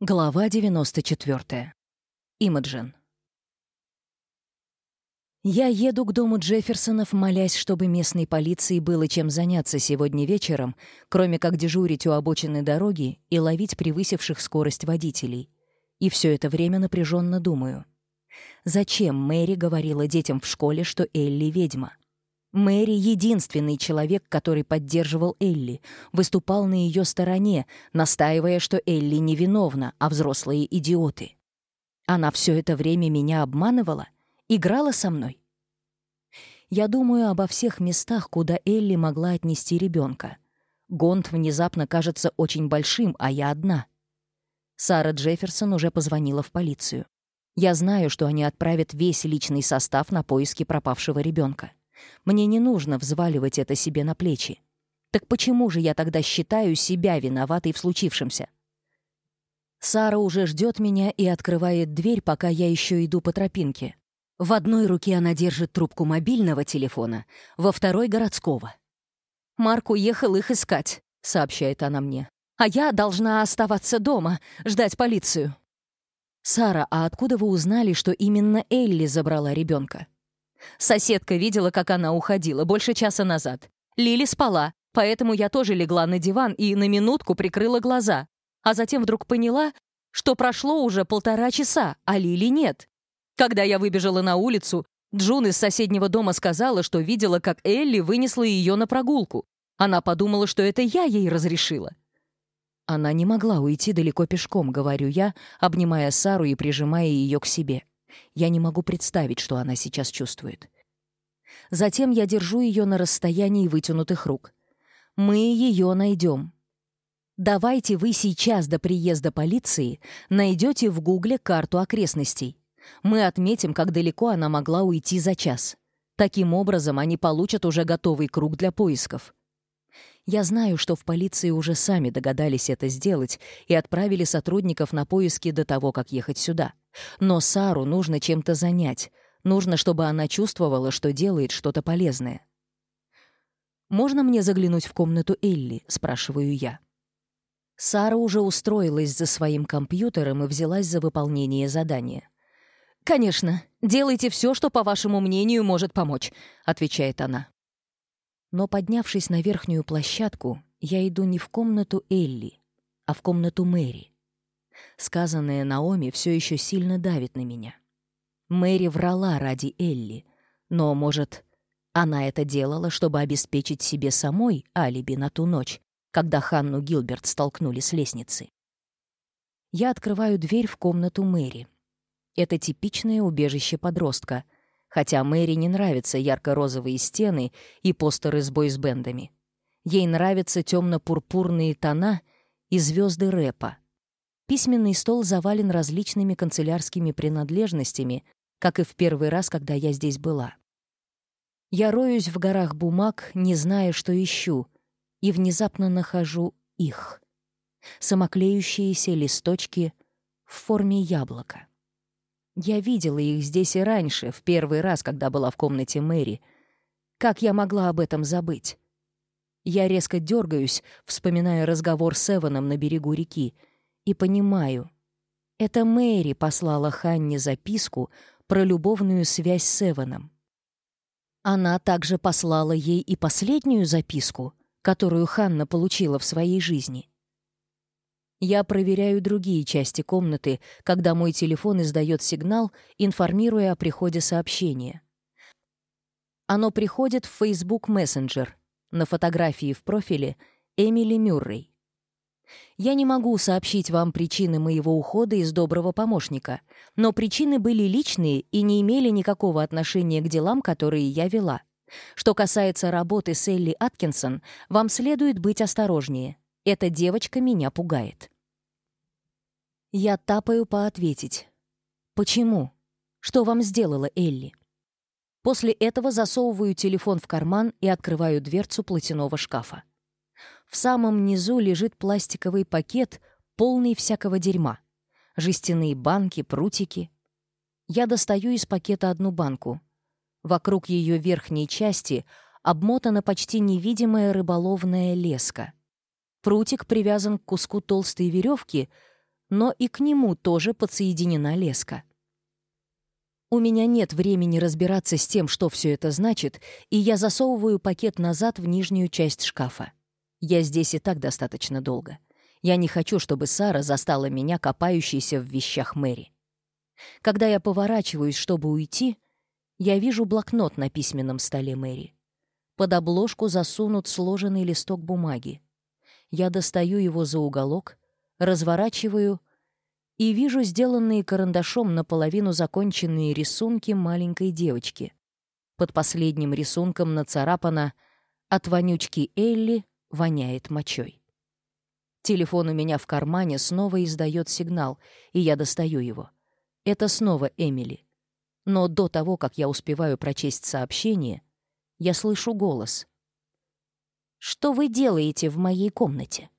Глава 94. Имаджин. Я еду к дому Джефферсонов, молясь, чтобы местной полиции было чем заняться сегодня вечером, кроме как дежурить у обочины дороги и ловить превысивших скорость водителей. И все это время напряженно думаю. Зачем Мэри говорила детям в школе, что Элли ведьма? Мэри — единственный человек, который поддерживал Элли, выступал на ее стороне, настаивая, что Элли невиновна, а взрослые — идиоты. Она все это время меня обманывала, играла со мной. Я думаю обо всех местах, куда Элли могла отнести ребенка. Гонт внезапно кажется очень большим, а я одна. Сара Джефферсон уже позвонила в полицию. Я знаю, что они отправят весь личный состав на поиски пропавшего ребенка. Мне не нужно взваливать это себе на плечи. Так почему же я тогда считаю себя виноватой в случившемся? Сара уже ждет меня и открывает дверь, пока я еще иду по тропинке. В одной руке она держит трубку мобильного телефона, во второй — городского. «Марк уехал их искать», — сообщает она мне. «А я должна оставаться дома, ждать полицию». «Сара, а откуда вы узнали, что именно Элли забрала ребенка?» Соседка видела, как она уходила больше часа назад. Лили спала, поэтому я тоже легла на диван и на минутку прикрыла глаза. А затем вдруг поняла, что прошло уже полтора часа, а Лили нет. Когда я выбежала на улицу, Джун из соседнего дома сказала, что видела, как Элли вынесла ее на прогулку. Она подумала, что это я ей разрешила. Она не могла уйти далеко пешком, говорю я, обнимая Сару и прижимая ее к себе. Я не могу представить, что она сейчас чувствует. Затем я держу ее на расстоянии вытянутых рук. Мы ее найдем. Давайте вы сейчас до приезда полиции найдете в Гугле карту окрестностей. Мы отметим, как далеко она могла уйти за час. Таким образом, они получат уже готовый круг для поисков. Я знаю, что в полиции уже сами догадались это сделать и отправили сотрудников на поиски до того, как ехать сюда. Но Сару нужно чем-то занять. Нужно, чтобы она чувствовала, что делает что-то полезное. «Можно мне заглянуть в комнату Элли?» — спрашиваю я. Сара уже устроилась за своим компьютером и взялась за выполнение задания. «Конечно, делайте все, что, по вашему мнению, может помочь», — отвечает она. Но, поднявшись на верхнюю площадку, я иду не в комнату Элли, а в комнату Мэри. Сказанное Наоми все еще сильно давит на меня. Мэри врала ради Элли, но, может, она это делала, чтобы обеспечить себе самой алиби на ту ночь, когда Ханну Гилберт столкнули с лестницы. Я открываю дверь в комнату Мэри. Это типичное убежище подростка — хотя Мэри не нравятся ярко-розовые стены и постеры с бойсбендами. Ей нравятся темно-пурпурные тона и звезды рэпа. Письменный стол завален различными канцелярскими принадлежностями, как и в первый раз, когда я здесь была. Я роюсь в горах бумаг, не зная, что ищу, и внезапно нахожу их. Самоклеющиеся листочки в форме яблока. Я видела их здесь и раньше, в первый раз, когда была в комнате Мэри. Как я могла об этом забыть? Я резко дергаюсь, вспоминая разговор с Эваном на берегу реки, и понимаю. Это Мэри послала Ханне записку про любовную связь с Эваном. Она также послала ей и последнюю записку, которую Ханна получила в своей жизни. Я проверяю другие части комнаты, когда мой телефон издает сигнал, информируя о приходе сообщения. Оно приходит в Facebook Messenger. На фотографии в профиле Эмили Мюррей. Я не могу сообщить вам причины моего ухода из доброго помощника, но причины были личные и не имели никакого отношения к делам, которые я вела. Что касается работы с Элли Аткинсон, вам следует быть осторожнее. Эта девочка меня пугает. Я тапаю поответить. «Почему? Что вам сделала Элли?» После этого засовываю телефон в карман и открываю дверцу платяного шкафа. В самом низу лежит пластиковый пакет, полный всякого дерьма. Жестяные банки, прутики. Я достаю из пакета одну банку. Вокруг ее верхней части обмотана почти невидимая рыболовная леска. Прутик привязан к куску толстой веревки, но и к нему тоже подсоединена леска. У меня нет времени разбираться с тем, что все это значит, и я засовываю пакет назад в нижнюю часть шкафа. Я здесь и так достаточно долго. Я не хочу, чтобы Сара застала меня копающейся в вещах Мэри. Когда я поворачиваюсь, чтобы уйти, я вижу блокнот на письменном столе Мэри. Под обложку засунут сложенный листок бумаги. Я достаю его за уголок, разворачиваю и вижу сделанные карандашом наполовину законченные рисунки маленькой девочки. Под последним рисунком нацарапано «От вонючки Элли воняет мочой». Телефон у меня в кармане снова издает сигнал, и я достаю его. Это снова Эмили. Но до того, как я успеваю прочесть сообщение, я слышу голос — что вы делаете в моей комнате?»